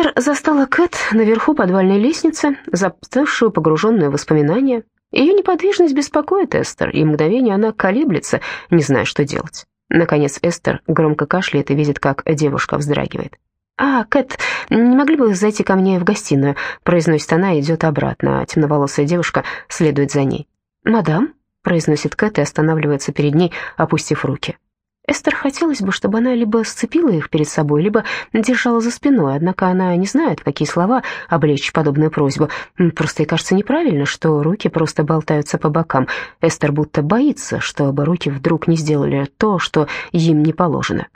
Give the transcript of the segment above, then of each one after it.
Эстер застала Кэт наверху подвальной лестницы, застывшую, погруженную в воспоминания. Ее неподвижность беспокоит Эстер, и мгновение она колеблется, не зная, что делать. Наконец Эстер громко кашляет и видит, как девушка вздрагивает. «А, Кэт, не могли бы зайти ко мне в гостиную?» произносит она и идет обратно, а темноволосая девушка следует за ней. «Мадам?» произносит Кэт и останавливается перед ней, опустив руки. Эстер хотелось бы, чтобы она либо сцепила их перед собой, либо держала за спиной, однако она не знает, какие слова облечь подобную просьбу. Просто ей кажется неправильно, что руки просто болтаются по бокам. Эстер будто боится, чтобы руки вдруг не сделали то, что им не положено.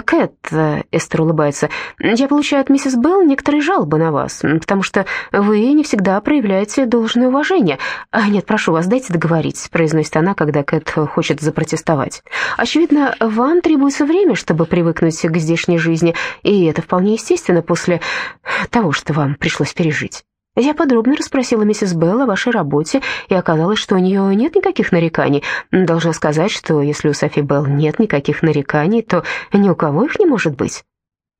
«Кэт», — Эстер улыбается, — «я получаю от миссис Белл некоторые жалобы на вас, потому что вы не всегда проявляете должное уважение». А, «Нет, прошу вас, дайте договорить», — произносит она, когда Кэт хочет запротестовать. «Очевидно, вам требуется время, чтобы привыкнуть к здешней жизни, и это вполне естественно после того, что вам пришлось пережить». Я подробно расспросила миссис Белл о вашей работе, и оказалось, что у нее нет никаких нареканий. Должна сказать, что если у Софи Белл нет никаких нареканий, то ни у кого их не может быть.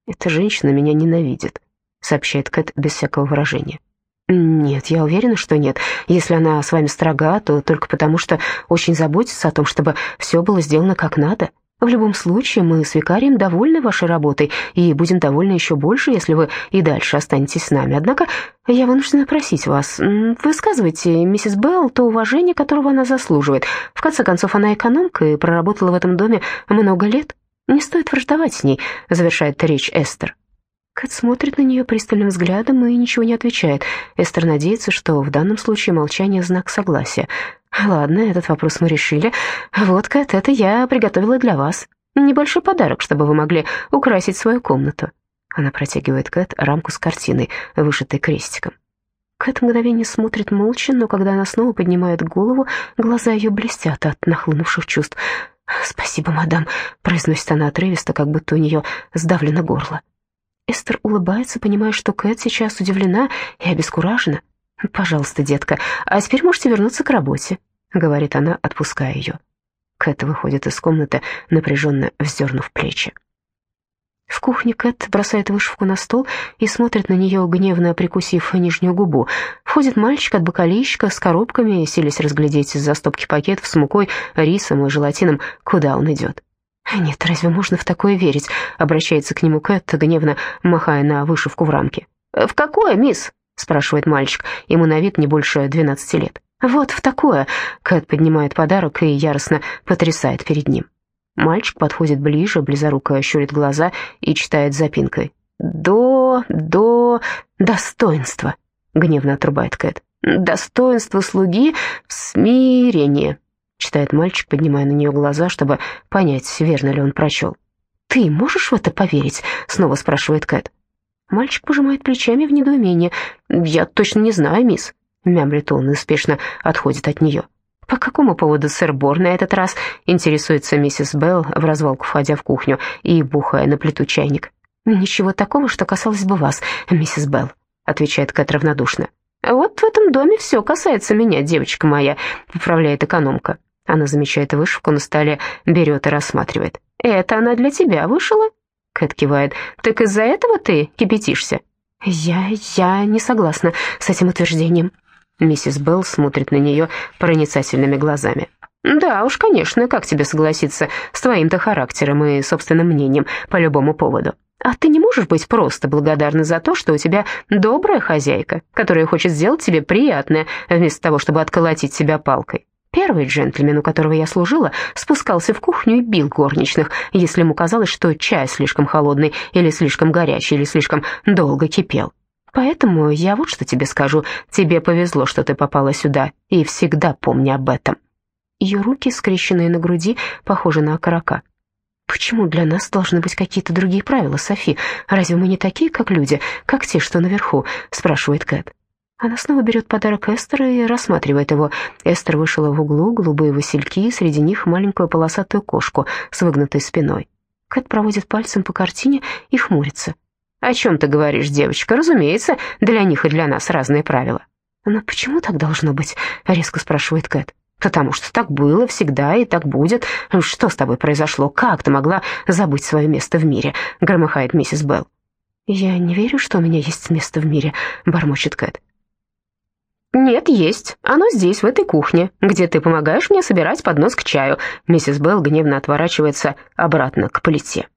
«Эта женщина меня ненавидит», — сообщает Кэт без всякого выражения. «Нет, я уверена, что нет. Если она с вами строга, то только потому, что очень заботится о том, чтобы все было сделано как надо». В любом случае, мы с викарием довольны вашей работой и будем довольны еще больше, если вы и дальше останетесь с нами. Однако я вынуждена просить вас, высказывайте миссис Белл то уважение, которого она заслуживает. В конце концов, она экономка и проработала в этом доме много лет. Не стоит враждовать с ней», — завершает речь Эстер. Кэт смотрит на нее пристальным взглядом и ничего не отвечает. Эстер надеется, что в данном случае молчание — знак согласия. Ладно, этот вопрос мы решили. Вот, Кэт, это я приготовила для вас. Небольшой подарок, чтобы вы могли украсить свою комнату. Она протягивает Кэт рамку с картиной, вышитой крестиком. Кэт мгновение смотрит молча, но когда она снова поднимает голову, глаза ее блестят от нахлынувших чувств. «Спасибо, мадам», — произносит она отрывисто, как будто у нее сдавлено горло. Эстер улыбается, понимая, что Кэт сейчас удивлена и обескуражена. «Пожалуйста, детка, а теперь можете вернуться к работе», — говорит она, отпуская ее. Кэт выходит из комнаты, напряженно вздернув плечи. В кухне Кэт бросает вышивку на стол и смотрит на нее, гневно прикусив нижнюю губу. Входит мальчик от бокалейщика с коробками, селись разглядеть из-за стопки пакетов с мукой, рисом и желатином, куда он идет. «Нет, разве можно в такое верить?» — обращается к нему Кэт, гневно махая на вышивку в рамке. «В какое, мисс?» — спрашивает мальчик. Ему на вид не больше двенадцати лет. «Вот в такое!» — Кэт поднимает подарок и яростно потрясает перед ним. Мальчик подходит ближе, близоруко щурит глаза и читает запинкой. «До... до... достоинства!» — гневно отрубает Кэт. «Достоинство слуги в смирении», — читает мальчик, поднимая на нее глаза, чтобы понять, верно ли он прочел. «Ты можешь в это поверить?» — снова спрашивает Кэт. Мальчик пожимает плечами в недоумении. «Я точно не знаю, мисс», — мямлит он и спешно отходит от нее. «По какому поводу сэр Бор на этот раз?» — интересуется миссис Белл, в развалку входя в кухню и бухая на плиту чайник. «Ничего такого, что касалось бы вас, миссис Белл», — отвечает Кэт равнодушно. «Вот в этом доме все касается меня, девочка моя», — поправляет экономка. Она замечает вышивку на столе, берет и рассматривает. «Это она для тебя вышила?» Кэт кивает. «Так из-за этого ты кипятишься?» «Я... я не согласна с этим утверждением». Миссис Белл смотрит на нее проницательными глазами. «Да уж, конечно, как тебе согласиться с твоим-то характером и собственным мнением по любому поводу? А ты не можешь быть просто благодарна за то, что у тебя добрая хозяйка, которая хочет сделать тебе приятное, вместо того, чтобы отколотить себя палкой. Первый джентльмен, у которого я служила, спускался в кухню и бил горничных, если ему казалось, что чай слишком холодный или слишком горячий, или слишком долго кипел. Поэтому я вот что тебе скажу. Тебе повезло, что ты попала сюда, и всегда помни об этом». Ее руки, скрещенные на груди, похожи на окорока. «Почему для нас должны быть какие-то другие правила, Софи? Разве мы не такие, как люди, как те, что наверху?» — спрашивает Кэт. Она снова берет подарок Эстера и рассматривает его. Эстер вышила в углу голубые васильки, среди них маленькую полосатую кошку с выгнутой спиной. Кэт проводит пальцем по картине и хмурится. «О чем ты говоришь, девочка? Разумеется, для них и для нас разные правила». «Но почему так должно быть?» — резко спрашивает Кэт. «Потому что так было всегда и так будет. Что с тобой произошло? Как ты могла забыть свое место в мире?» — громыхает миссис Белл. «Я не верю, что у меня есть место в мире», — бормочет Кэт. «Нет, есть. Оно здесь, в этой кухне, где ты помогаешь мне собирать поднос к чаю». Миссис Белл гневно отворачивается обратно к плите.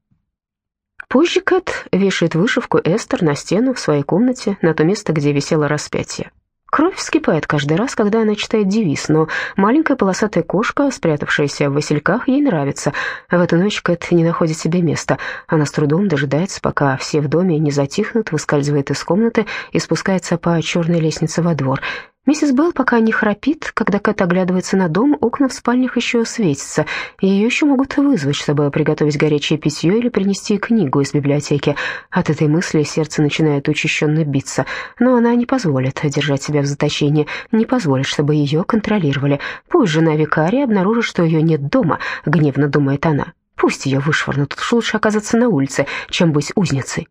Позже Кэт вешает вышивку Эстер на стену в своей комнате, на то место, где висело распятие. Кровь вскипает каждый раз, когда она читает девиз, но маленькая полосатая кошка, спрятавшаяся в васильках, ей нравится. В эту ночь Кэт не находит себе места. Она с трудом дожидается, пока все в доме не затихнут, выскальзывает из комнаты и спускается по черной лестнице во двор. Миссис Белл пока не храпит, когда Кэт оглядывается на дом, окна в спальнях еще светятся. Ее еще могут вызвать, чтобы приготовить горячее питье или принести книгу из библиотеки. От этой мысли сердце начинает учащенно биться, но она не позволит держать себя в заточении, не позволит, чтобы ее контролировали. Пусть жена викария обнаружит, что ее нет дома, гневно думает она. Пусть ее вышвырнут, уж лучше оказаться на улице, чем быть узницей.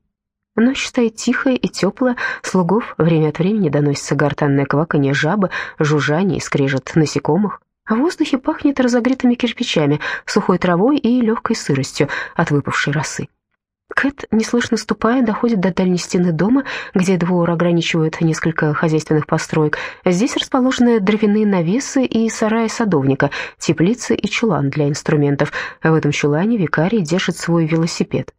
Ночь стоит тихая и теплая, слугов время от времени доносится гортанное кваканье жабы, жужжание и скрежет насекомых. А в воздухе пахнет разогретыми кирпичами, сухой травой и легкой сыростью от выпавшей росы. Кэт, неслышно ступая, доходит до дальней стены дома, где двор ограничивают несколько хозяйственных построек. Здесь расположены дровяные навесы и сараи садовника, теплицы и чулан для инструментов. В этом чулане викарий держит свой велосипед.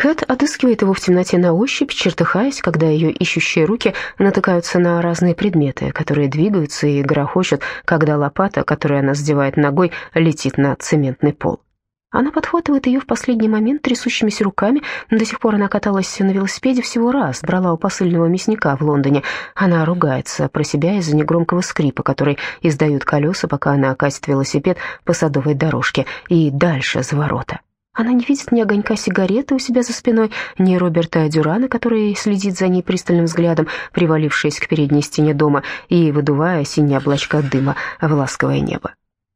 Кэт отыскивает его в темноте на ощупь, чертыхаясь, когда ее ищущие руки натыкаются на разные предметы, которые двигаются и грохочут, когда лопата, которую она сдевает ногой, летит на цементный пол. Она подхватывает ее в последний момент трясущимися руками. До сих пор она каталась на велосипеде всего раз, брала у посыльного мясника в Лондоне. Она ругается про себя из-за негромкого скрипа, который издают колеса, пока она катит велосипед по садовой дорожке и дальше за ворота. Она не видит ни огонька сигареты у себя за спиной, ни Роберта Дюрана, который следит за ней пристальным взглядом, привалившись к передней стене дома и выдувая синие облачка дыма в ласковое небо.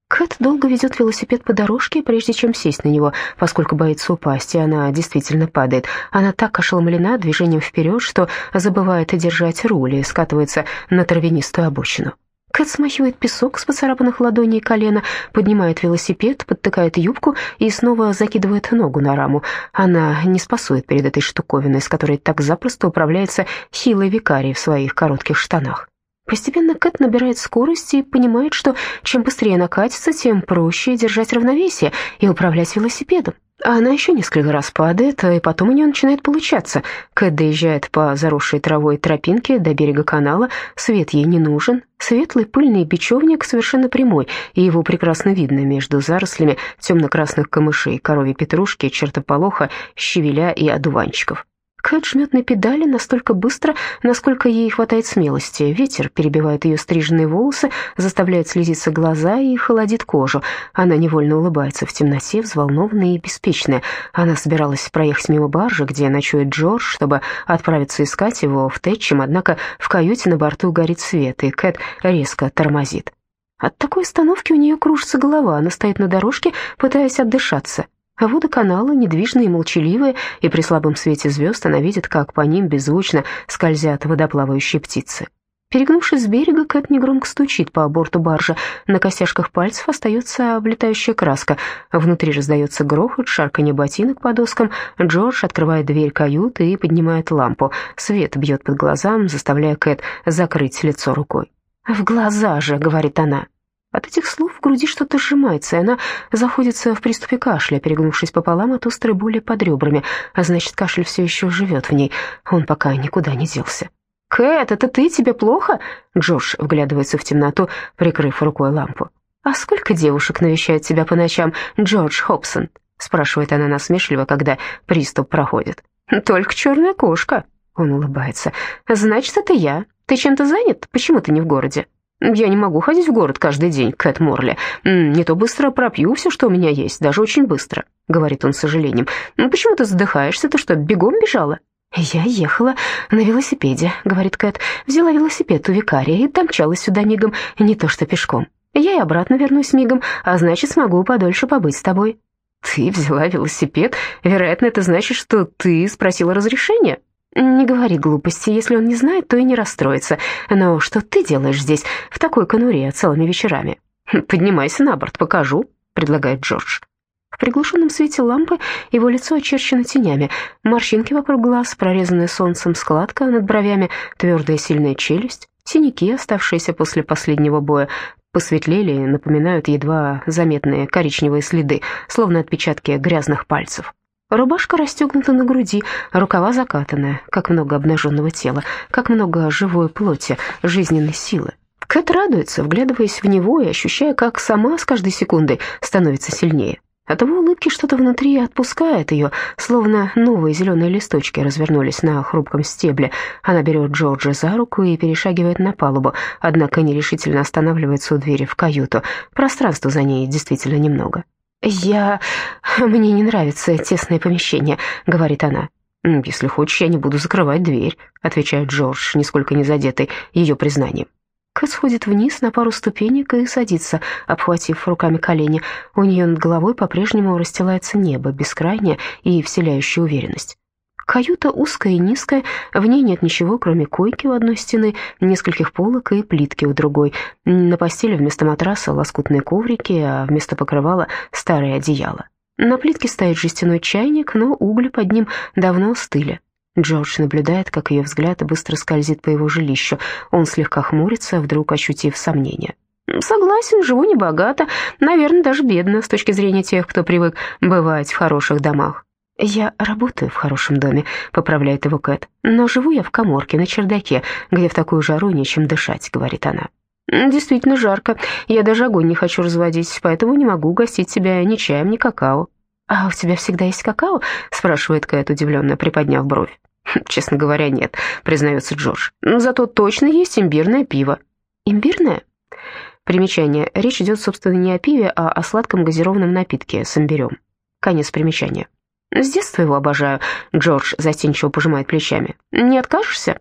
Кэт долго ведет велосипед по дорожке, прежде чем сесть на него, поскольку боится упасть, и она действительно падает. Она так ошеломлена движением вперед, что забывает держать руль и скатывается на травянистую обочину. Кэт смахивает песок с поцарапанных ладоней и колена, поднимает велосипед, подтыкает юбку и снова закидывает ногу на раму. Она не спасует перед этой штуковиной, с которой так запросто управляется хилый викарий в своих коротких штанах. Постепенно Кэт набирает скорость и понимает, что чем быстрее она катится, тем проще держать равновесие и управлять велосипедом. А она еще несколько раз падает, и потом у нее начинает получаться. Кэт доезжает по заросшей травой тропинке до берега канала, свет ей не нужен. Светлый пыльный бечевник совершенно прямой, и его прекрасно видно между зарослями темно-красных камышей, коровьей петрушки, чертополоха, щавеля и одуванчиков. Кэт жмет на педали настолько быстро, насколько ей хватает смелости. Ветер перебивает ее стриженные волосы, заставляет слезиться глаза и холодит кожу. Она невольно улыбается в темноте, взволнованная и беспечная. Она собиралась проехать мимо баржи, где ночует Джордж, чтобы отправиться искать его в Тэтчем, однако в каюте на борту горит свет, и Кэт резко тормозит. От такой остановки у нее кружится голова, она стоит на дорожке, пытаясь отдышаться. А воды канала недвижные и молчаливые, и при слабом свете звезд она видит, как по ним беззвучно скользят водоплавающие птицы. Перегнувшись с берега, Кэт негромко стучит по борту баржи. На костяшках пальцев остается облетающая краска. Внутри раздается грохот, шарканье ботинок по доскам. Джордж открывает дверь каюты и поднимает лампу. Свет бьет под глазам, заставляя Кэт закрыть лицо рукой. «В глаза же», — говорит она. От этих слов в груди что-то сжимается, и она заходится в приступе кашля, перегнувшись пополам от острой боли под ребрами, а значит, кашель все еще живет в ней, он пока никуда не делся. «Кэт, это ты? Тебе плохо?» Джордж вглядывается в темноту, прикрыв рукой лампу. «А сколько девушек навещает тебя по ночам, Джордж Хобсон?» спрашивает она насмешливо, когда приступ проходит. «Только черная кошка», — он улыбается. «Значит, это я. Ты чем-то занят? Почему ты не в городе?» «Я не могу ходить в город каждый день, Кэт Морли. Не то быстро пропью все, что у меня есть, даже очень быстро», — говорит он с сожалением. «Ну почему ты задыхаешься? Ты что, бегом бежала?» «Я ехала на велосипеде», — говорит Кэт. «Взяла велосипед у викария и домчалась сюда мигом, не то что пешком. Я и обратно вернусь мигом, а значит, смогу подольше побыть с тобой». «Ты взяла велосипед? Вероятно, это значит, что ты спросила разрешения?» «Не говори глупости. Если он не знает, то и не расстроится. Но что ты делаешь здесь, в такой конуре, целыми вечерами?» «Поднимайся на борт, покажу», — предлагает Джордж. В приглушенном свете лампы его лицо очерчено тенями, морщинки вокруг глаз, прорезанная солнцем складка над бровями, твердая сильная челюсть, синяки, оставшиеся после последнего боя, посветлели и напоминают едва заметные коричневые следы, словно отпечатки грязных пальцев. Рубашка расстегнута на груди, рукава закатаны, как много обнаженного тела, как много живой плоти, жизненной силы. Кэт радуется, вглядываясь в него и ощущая, как сама с каждой секундой становится сильнее. От его улыбки что-то внутри отпускает ее, словно новые зеленые листочки развернулись на хрупком стебле. Она берет Джорджа за руку и перешагивает на палубу, однако нерешительно останавливается у двери в каюту. Пространства за ней действительно немного. «Я... мне не нравится тесное помещение», — говорит она. «Если хочешь, я не буду закрывать дверь», — отвечает Джордж, нисколько не задетый ее признанием. Кэт сходит вниз на пару ступенек и садится, обхватив руками колени. У нее над головой по-прежнему расстилается небо, бескрайнее и вселяющее уверенность. Каюта узкая и низкая, в ней нет ничего, кроме койки у одной стены, нескольких полок и плитки у другой. На постели вместо матраса лоскутные коврики, а вместо покрывала старое одеяло. На плитке стоит жестяной чайник, но угли под ним давно остыли. Джордж наблюдает, как ее взгляд быстро скользит по его жилищу. Он слегка хмурится, вдруг ощутив сомнение. «Согласен, живу небогато, наверное, даже бедно с точки зрения тех, кто привык бывать в хороших домах». «Я работаю в хорошем доме», — поправляет его Кэт. «Но живу я в коморке на чердаке, где в такую жару нечем дышать», — говорит она. «Действительно жарко. Я даже огонь не хочу разводить, поэтому не могу угостить тебя ни чаем, ни какао». «А у тебя всегда есть какао?» — спрашивает Кэт, удивленно приподняв бровь. «Честно говоря, нет», — признается Джордж. «Зато точно есть имбирное пиво». «Имбирное?» Примечание. Речь идет, собственно, не о пиве, а о сладком газированном напитке с имбирем. Конец примечания. «С детства его обожаю», — Джордж застенчиво пожимает плечами. «Не откажешься?»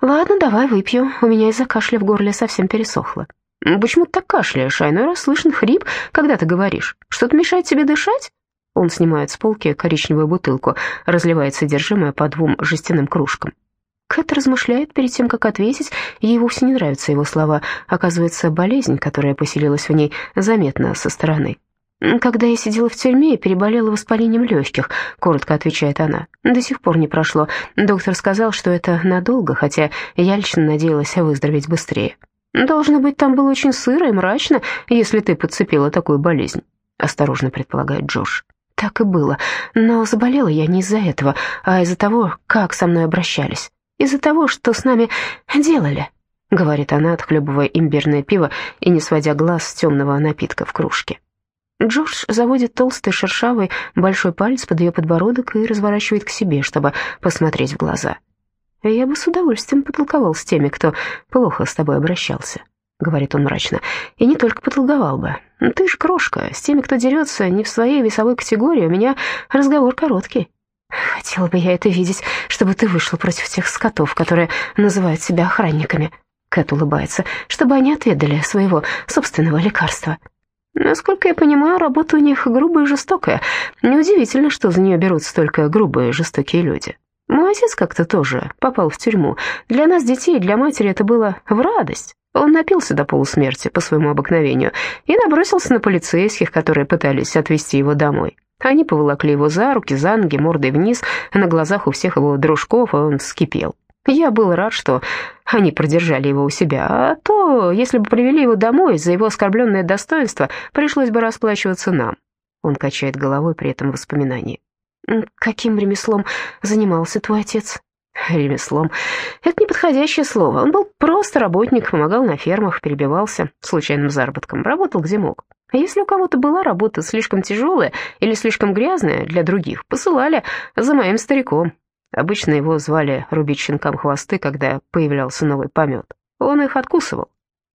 «Ладно, давай выпью. У меня из-за кашля в горле совсем пересохло». «Почему ты так кашляешь? А иной раз слышен хрип, когда ты говоришь. Что-то мешает тебе дышать?» Он снимает с полки коричневую бутылку, разливает содержимое по двум жестяным кружкам. Кэт размышляет перед тем, как ответить, ей вовсе не нравятся его слова. Оказывается, болезнь, которая поселилась в ней, заметна со стороны. «Когда я сидела в тюрьме, переболела воспалением легких», — коротко отвечает она. «До сих пор не прошло. Доктор сказал, что это надолго, хотя я лично надеялась выздороветь быстрее. Должно быть, там было очень сыро и мрачно, если ты подцепила такую болезнь», — осторожно предполагает Джош. Так и было. Но заболела я не из-за этого, а из-за того, как со мной обращались. Из-за того, что с нами делали, — говорит она, отхлебывая имбирное пиво и не сводя глаз с темного напитка в кружке. Джордж заводит толстый шершавый большой палец под ее подбородок и разворачивает к себе, чтобы посмотреть в глаза. «Я бы с удовольствием потолковал с теми, кто плохо с тобой обращался», — говорит он мрачно, — «и не только потолговал бы, ты ж крошка, с теми, кто дерется не в своей весовой категории, у меня разговор короткий. Хотела бы я это видеть, чтобы ты вышла против тех скотов, которые называют себя охранниками. Кэт улыбается, чтобы они отведали своего собственного лекарства. Насколько я понимаю, работа у них грубая и жестокая. Неудивительно, что за нее берутся только грубые и жестокие люди. Мой отец как-то тоже попал в тюрьму. Для нас, детей, для матери это было в радость. Он напился до полусмерти по своему обыкновению и набросился на полицейских, которые пытались отвезти его домой. Они поволокли его за руки, за ноги, мордой вниз, на глазах у всех его дружков, и он вскипел. Я был рад, что они продержали его у себя, а то, если бы привели его домой, за его оскорбленное достоинство пришлось бы расплачиваться нам. Он качает головой при этом воспоминании. «Каким ремеслом занимался твой отец?» ремеслом. Это неподходящее слово. Он был просто работник, помогал на фермах, перебивался случайным заработком, работал где мог. А если у кого-то была работа слишком тяжелая или слишком грязная для других, посылали за моим стариком. Обычно его звали рубить щенкам хвосты, когда появлялся новый помет. Он их откусывал.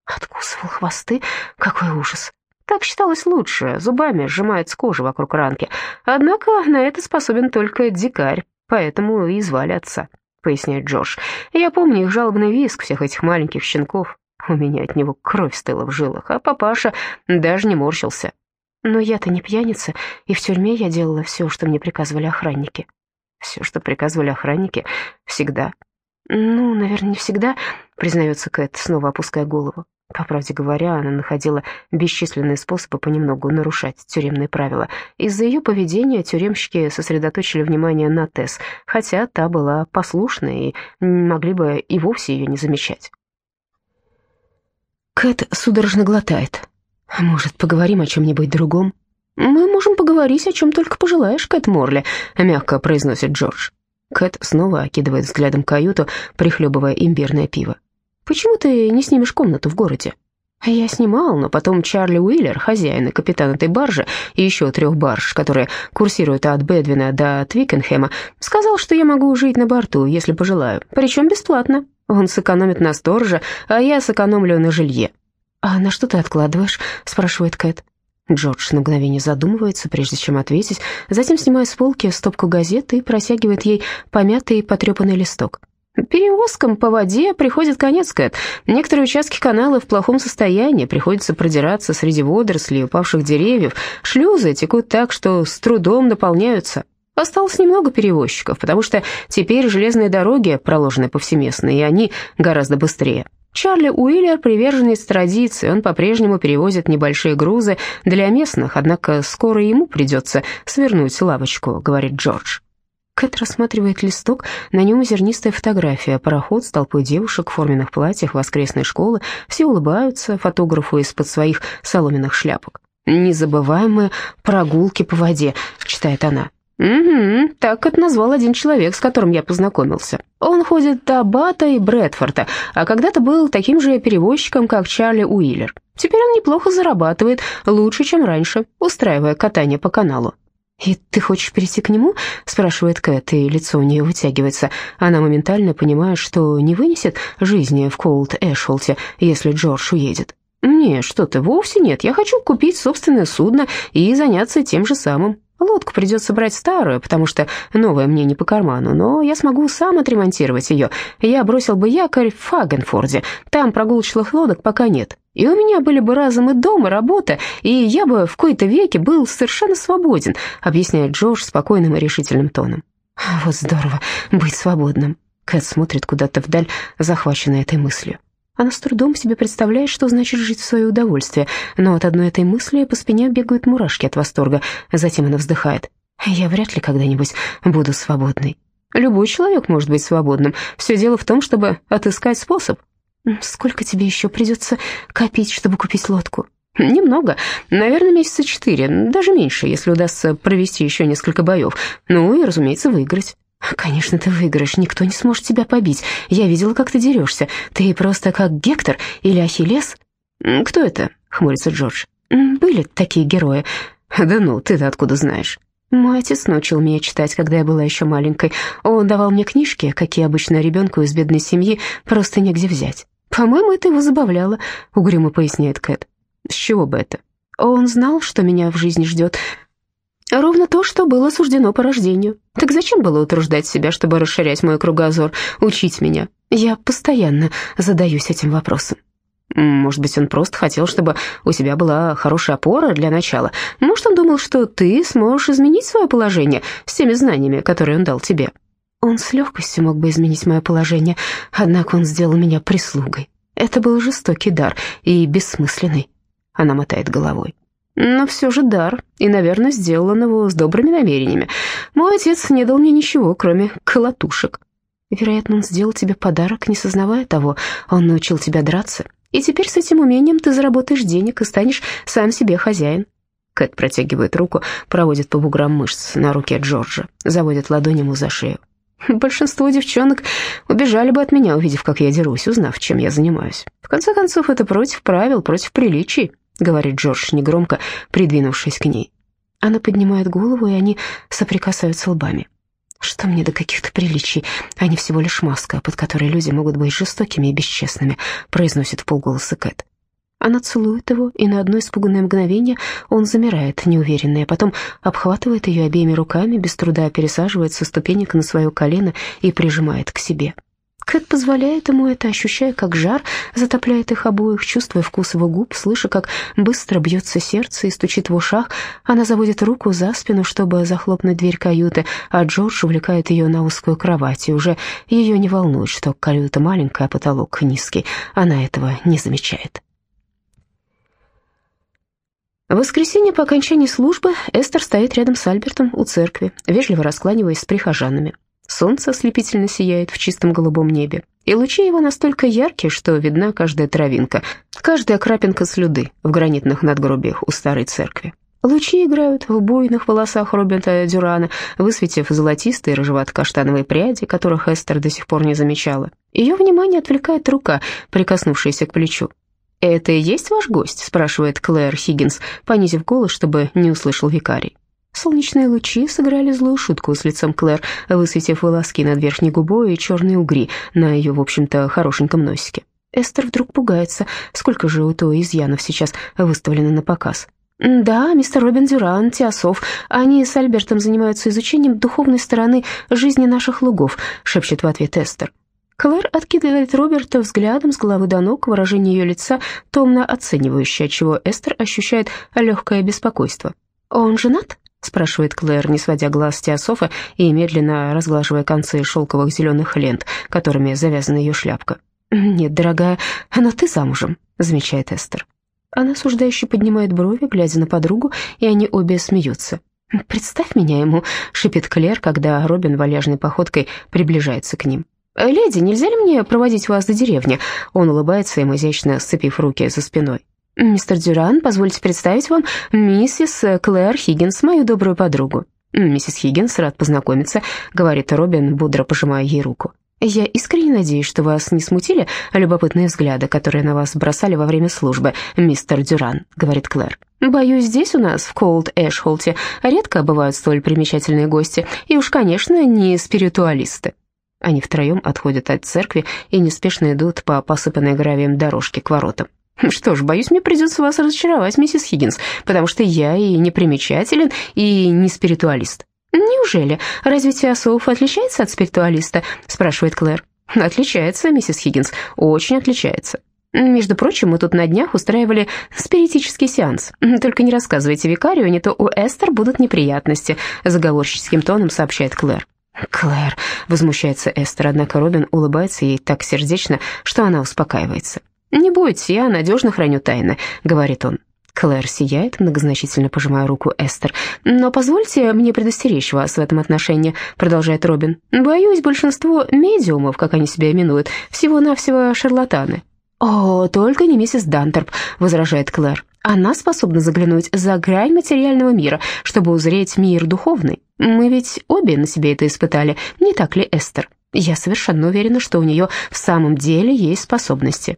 Откусывал хвосты? Какой ужас. Так считалось лучше, зубами сжимает с кожи вокруг ранки. Однако на это способен только дикарь, поэтому и звали отца поясняет Джордж. «Я помню их жалобный визг всех этих маленьких щенков. У меня от него кровь стыла в жилах, а папаша даже не морщился. Но я-то не пьяница, и в тюрьме я делала все, что мне приказывали охранники». «Все, что приказывали охранники? Всегда?» «Ну, наверное, не всегда», — признается Кэт, снова опуская голову. По правде говоря, она находила бесчисленные способы понемногу нарушать тюремные правила. Из-за ее поведения тюремщики сосредоточили внимание на Тесс, хотя та была послушной и могли бы и вовсе ее не замечать. Кэт судорожно глотает. «Может, поговорим о чем-нибудь другом?» «Мы можем поговорить о чем только пожелаешь, Кэт Морли», — мягко произносит Джордж. Кэт снова окидывает взглядом каюту, прихлебывая имбирное пиво. «Почему ты не снимешь комнату в городе?» Я снимал, но потом Чарли Уиллер, хозяин и капитан этой баржи, и еще трех барж, которые курсируют от Бедвина до Твикенхэма, сказал, что я могу жить на борту, если пожелаю, причем бесплатно. Он сэкономит на стороже, а я сэкономлю на жилье. «А на что ты откладываешь?» — спрашивает Кэт. Джордж на мгновение задумывается, прежде чем ответить, затем снимает с полки стопку газет и протягивает ей помятый и потрепанный листок. Перевозкам по воде приходит конец, Кэт. Некоторые участки канала в плохом состоянии, приходится продираться среди водорослей упавших деревьев. Шлюзы текут так, что с трудом наполняются. Осталось немного перевозчиков, потому что теперь железные дороги проложены повсеместно, и они гораздо быстрее. Чарли Уиллер приверженец традиции, он по-прежнему перевозит небольшие грузы для местных, однако скоро ему придется свернуть лавочку, говорит Джордж. Кэт рассматривает листок, на нем зернистая фотография, пароход с толпой девушек в форменных платьях воскресной школы, все улыбаются фотографу из-под своих соломенных шляпок. «Незабываемые прогулки по воде», — читает она. «Угу, так это назвал один человек, с которым я познакомился. Он ходит до Бата и Брэдфорда, а когда-то был таким же перевозчиком, как Чарли Уиллер. Теперь он неплохо зарабатывает, лучше, чем раньше, устраивая катание по каналу. «И ты хочешь перейти к нему?» — спрашивает Кэт, и лицо у нее вытягивается. Она моментально понимает, что не вынесет жизни в Коулт-Эшholте, если Джордж уедет. «Не, что ты, вовсе нет. Я хочу купить собственное судно и заняться тем же самым. Лодку придется брать старую, потому что новая мне не по карману, но я смогу сам отремонтировать ее. Я бросил бы якорь в Фагенфорде, там прогулочных лодок пока нет. И у меня были бы разом и дом, и работа, и я бы в кои-то веке был совершенно свободен», объясняет Джордж спокойным и решительным тоном. «Вот здорово, быть свободным». Кэт смотрит куда-то вдаль, захваченная этой мыслью. Она с трудом себе представляет, что значит жить в свое удовольствие, но от одной этой мысли по спине бегают мурашки от восторга. Затем она вздыхает. «Я вряд ли когда-нибудь буду свободной». «Любой человек может быть свободным. Все дело в том, чтобы отыскать способ». «Сколько тебе еще придется копить, чтобы купить лодку?» «Немного. Наверное, месяца четыре. Даже меньше, если удастся провести еще несколько боев. Ну и, разумеется, выиграть». «Конечно, ты выиграешь, никто не сможет тебя побить. Я видела, как ты дерешься. Ты просто как Гектор или Ахиллес?» «Кто это?» — хмурится Джордж. «Были такие герои». «Да ну, ты-то откуда знаешь?» Мой отец научил меня читать, когда я была еще маленькой. Он давал мне книжки, какие обычно ребенку из бедной семьи просто негде взять. По-моему, это его забавляло, угрюмо поясняет Кэт. С чего бы это? Он знал, что меня в жизни ждет. Ровно то, что было суждено по рождению. Так зачем было утруждать себя, чтобы расширять мой кругозор, учить меня? Я постоянно задаюсь этим вопросом. Может быть, он просто хотел, чтобы у тебя была хорошая опора для начала. Может, он думал, что ты сможешь изменить свое положение с теми знаниями, которые он дал тебе. Он с легкостью мог бы изменить мое положение, однако он сделал меня прислугой. Это был жестокий дар и бессмысленный. Она мотает головой. Но все же дар, и, наверное, сделал он его с добрыми намерениями. Мой отец не дал мне ничего, кроме колотушек. Вероятно, он сделал тебе подарок, не сознавая того. Он научил тебя драться. И теперь с этим умением ты заработаешь денег и станешь сам себе хозяин. Кэт протягивает руку, проводит по буграм мышц на руке Джорджа, заводит ладонь ему за шею. Большинство девчонок убежали бы от меня, увидев, как я дерусь, узнав, чем я занимаюсь. В конце концов, это против правил, против приличий. — говорит Джордж негромко, придвинувшись к ней. Она поднимает голову, и они соприкасаются лбами. Что мне до каких-то приличий? Они всего лишь маска, под которой люди могут быть жестокими и бесчестными, произносит в полголоса Кэт. Она целует его, и на одно испуганное мгновение он замирает, неуверенный, а потом обхватывает ее обеими руками, без труда пересаживает со ступенек на свое колено и прижимает к себе. Кэт позволяет ему это, ощущая, как жар затопляет их обоих, чувствуя вкус его губ, слыша, как быстро бьется сердце и стучит в ушах. Она заводит руку за спину, чтобы захлопнуть дверь каюты, а Джордж увлекает ее на узкую кровать, и уже ее не волнует, что каюта маленькая, а потолок низкий. Она этого не замечает. В воскресенье по окончании службы Эстер стоит рядом с Альбертом у церкви, вежливо раскланиваясь с прихожанами. Солнце ослепительно сияет в чистом голубом небе, и лучи его настолько яркие, что видна каждая травинка, каждая крапинка слюды в гранитных надгробиях у старой церкви. Лучи играют в буйных волосах Роберта Дюрана, высветив золотистые рыжевато-каштановые пряди, которых Эстер до сих пор не замечала. Ее внимание отвлекает рука, прикоснувшаяся к плечу. «Это и есть ваш гость?» — спрашивает Клэр Хиггинс, понизив голос, чтобы не услышал викарий. Солнечные лучи сыграли злую шутку с лицом Клэр, высветив волоски над верхней губой и черные угри на ее, в общем-то, хорошеньком носике. Эстер вдруг пугается, сколько же у того изъянов сейчас выставлено на показ. «Да, мистер Робин Дюран, Теософ, они с Альбертом занимаются изучением духовной стороны жизни наших лугов», — шепчет в ответ Эстер. Клэр откидывает Роберта взглядом с головы до ног, выражение ее лица томно оценивающее, чего Эстер ощущает легкое беспокойство. «Он женат?» — спрашивает Клэр, не сводя глаз с Теософа и медленно разглаживая концы шелковых зеленых лент, которыми завязана ее шляпка. «Нет, дорогая, но ты замужем», — замечает Эстер. Она осуждающе поднимает брови, глядя на подругу, и они обе смеются. «Представь меня ему», — шипит Клэр, когда Робин вальяжной походкой приближается к ним. «Леди, нельзя ли мне проводить вас до деревни?» Он улыбается им, изящно сцепив руки за спиной. «Мистер Дюран, позвольте представить вам миссис Клэр Хиггинс, мою добрую подругу». «Миссис Хиггинс, рад познакомиться», — говорит Робин, бодро пожимая ей руку. «Я искренне надеюсь, что вас не смутили любопытные взгляды, которые на вас бросали во время службы, мистер Дюран», — говорит Клэр. «Боюсь, здесь у нас, в Колд-Эшхолте, редко бывают столь примечательные гости, и уж, конечно, не спиритуалисты». Они втроем отходят от церкви и неспешно идут по посыпанной гравием дорожке к воротам. «Что ж, боюсь, мне придется вас разочаровать, миссис Хиггинс, потому что я и не примечателен, и не спиритуалист». «Неужели? Разве Теософ отличается от спиритуалиста?» — спрашивает Клэр. «Отличается, миссис Хиггинс, очень отличается». Между прочим, мы тут на днях устраивали спиритический сеанс. Только не рассказывайте викарию, не то у Эстер будут неприятности», — заговорческим тоном сообщает Клэр. «Клэр», — возмущается Эстер, однако Робин улыбается ей так сердечно, что она успокаивается. «Не бойтесь, я надежно храню тайны», — говорит он. Клэр сияет, многозначительно пожимая руку Эстер. «Но позвольте мне предостеречь вас в этом отношении», — продолжает Робин. «Боюсь, большинство медиумов, как они себя именуют, всего-навсего шарлатаны». «О, только не миссис Дантерп», — возражает Клэр. «Она способна заглянуть за грань материального мира, чтобы узреть мир духовный. Мы ведь обе на себе это испытали, не так ли, Эстер? Я совершенно уверена, что у нее в самом деле есть способности».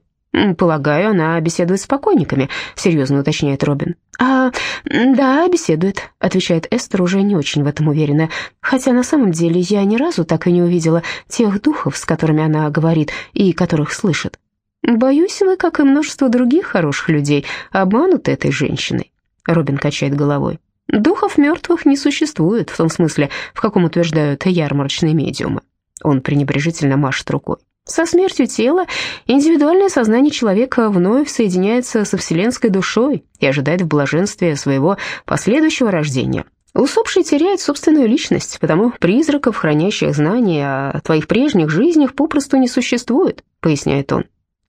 «Полагаю, она беседует с покойниками», — серьезно уточняет Робин. «А, да, беседует», — отвечает Эстер, уже не очень в этом уверенная. «Хотя на самом деле я ни разу так и не увидела тех духов, с которыми она говорит и которых слышит. Боюсь, вы, как и множество других хороших людей, обмануты этой женщиной», — Робин качает головой. «Духов мертвых не существует, в том смысле, в каком утверждают ярмарочные медиумы». Он пренебрежительно машет рукой. Со смертью тела индивидуальное сознание человека вновь соединяется со вселенской душой и ожидает в блаженстве своего последующего рождения. Усопший теряет собственную личность, потому призраков, хранящих знания о твоих прежних жизнях, попросту не существует, поясняет он.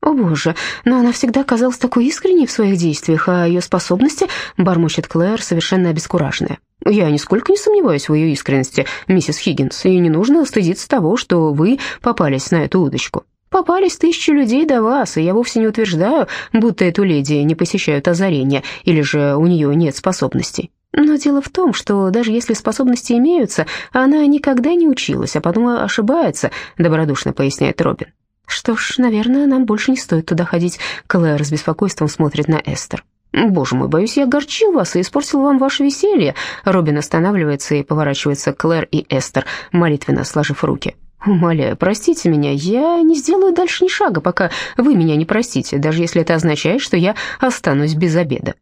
«О боже, но она всегда казалась такой искренней в своих действиях, а ее способности...» — бормочет Клэр, совершенно обескураженная. «Я нисколько не сомневаюсь в ее искренности, миссис Хиггинс, и не нужно стыдиться того, что вы попались на эту удочку. Попались тысячи людей до вас, и я вовсе не утверждаю, будто эту леди не посещают озарения, или же у нее нет способностей. Но дело в том, что даже если способности имеются, она никогда не училась, а потом ошибается», — добродушно поясняет Робин. «Что ж, наверное, нам больше не стоит туда ходить», — Клэр с беспокойством смотрит на Эстер. «Боже мой, боюсь, я огорчил вас и испортил вам ваше веселье». Робин останавливается и поворачивается к Клэр и Эстер, молитвенно сложив руки. «Умоляю, простите меня, я не сделаю дальше ни шага, пока вы меня не простите, даже если это означает, что я останусь без обеда».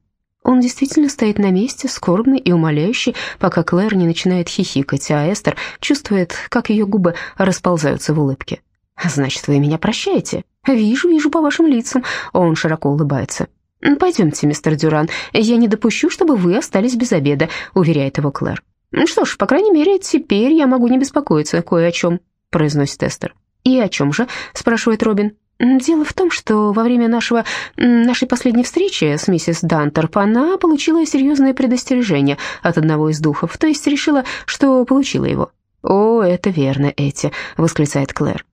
Он действительно стоит на месте, скорбный и умоляющий, пока Клэр не начинает хихикать, а Эстер чувствует, как ее губы расползаются в улыбке. «Значит, вы меня прощаете?» «Вижу, вижу по вашим лицам». Он широко улыбается. «Пойдемте, мистер Дюран, я не допущу, чтобы вы остались без обеда», — уверяет его Клэр. «Что ж, по крайней мере, теперь я могу не беспокоиться кое о чем», — произносит Эстер. «И о чем же?» — спрашивает Робин. Дело в том, что во время нашего, нашей последней встречи с миссис Дантерп она получила серьезное предостережение от одного из духов, то есть решила, что получила его. «О, это верно, Эти», — восклицает Клэр.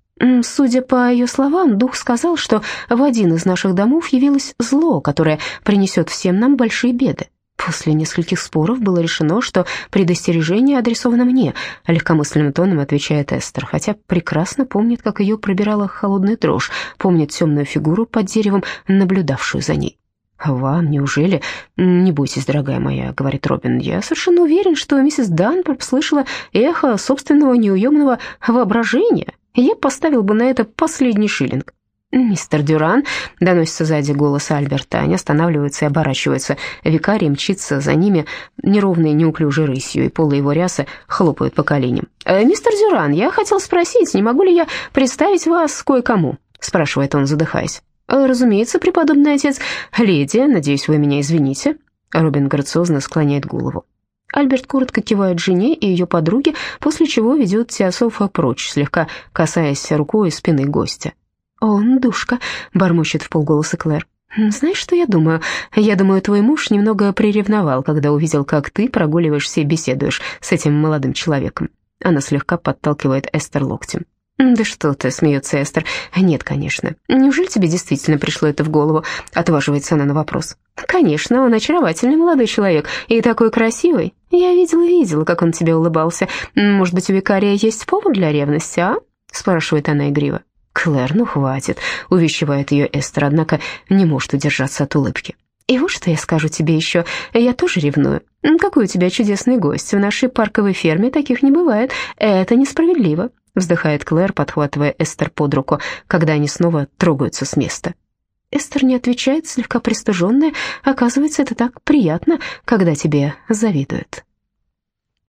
Судя по ее словам, дух сказал, что в один из наших домов явилось зло, которое принесет всем нам большие беды. После нескольких споров было решено, что предостережение адресовано мне, легкомысленным тоном отвечает Эстер, хотя прекрасно помнит, как ее пробирала холодная дрожь, помнит темную фигуру под деревом, наблюдавшую за ней. «Вам, неужели?» «Не бойтесь, дорогая моя», — говорит Робин. «Я совершенно уверен, что миссис Данпорп слышала эхо собственного неуемного воображения. Я поставил бы на это последний шиллинг». «Мистер Дюран», — доносится сзади голос Альберта. Они останавливаются и оборачиваются. Викарий мчится за ними неровной неуклюжей рысью, и полы его рясы хлопают по коленям. «Э, «Мистер Дюран, я хотел спросить, не могу ли я представить вас кое-кому?» — спрашивает он, задыхаясь. «Э, «Разумеется, преподобный отец. Леди, надеюсь, вы меня извините». Робин грациозно склоняет голову. Альберт коротко кивает жене и ее подруге, после чего ведет Теософа прочь, слегка касаясь рукой спины гостя. «Он душка», — бормочет в полголоса Клэр. «Знаешь, что я думаю? Я думаю, твой муж немного приревновал, когда увидел, как ты прогуливаешься и беседуешь с этим молодым человеком». Она слегка подталкивает Эстер локтем. «Да что ты», — смеется Эстер. «Нет, конечно. Неужели тебе действительно пришло это в голову?» — отваживается она на вопрос. «Конечно, он очаровательный молодой человек и такой красивый. Я видела-видела, как он тебе улыбался. Может быть, у викария есть повод для ревности, а?» — спрашивает она игриво. «Клэр, ну хватит», — увещевает ее Эстер, однако не может удержаться от улыбки. «И вот что я скажу тебе еще. Я тоже ревную. Какой у тебя чудесный гость. В нашей парковой ферме таких не бывает. Это несправедливо», — вздыхает Клэр, подхватывая Эстер под руку, когда они снова трогаются с места. Эстер не отвечает, слегка пристыженная. Оказывается, это так приятно, когда тебе завидуют.